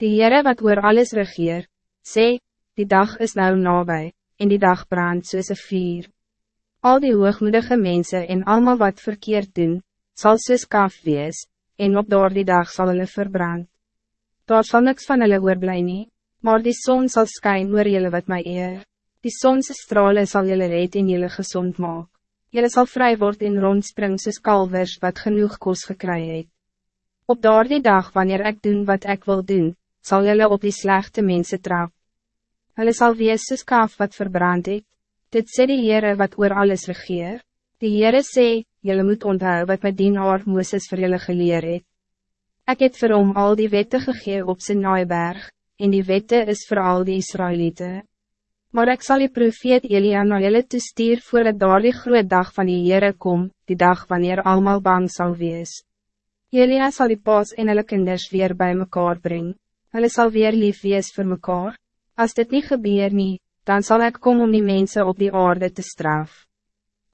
Die Heere wat oor alles regeer, sê, die dag is nou nabij, en die dag brandt soos een vuur. Al die hoogmoedige mensen en allemaal wat verkeerd doen, zal soos kaf wees, en op door die dag zal hulle verbrand. Daar sal niks van hulle oorblij nie, maar die zon zal skyn oor julle wat my eer. Die zonse strale zal julle red en julle gezond maak. Julle sal vry word en rondspring soos kalvers wat genoeg kos gekry het. Op daardie dag wanneer ik doen wat ik wil doen, zal jullie op die slechte mensen trap. Hulle sal wees soos kaaf wat verbrand het. Dit sê die Heere wat oor alles regeer. Die Heere sê, jullie moet onthou wat my dienaar Mooses vir jullie geleer het. Ek het vir hom al die wette gegee op zijn naaiberg, en die wette is voor al die Israëlieten. Maar ik zal die profeet Elia na jullie toestuur voordat daar die groot dag van die Heere kom, die dag wanneer allemaal bang zal wees. Elia zal die paas en hulle kinders weer bij mekaar brengen. Hulle sal weer lief wees vir mekaar. Als dit niet gebeurt, nie, dan zal ik komen om die mensen op die aarde te straffen.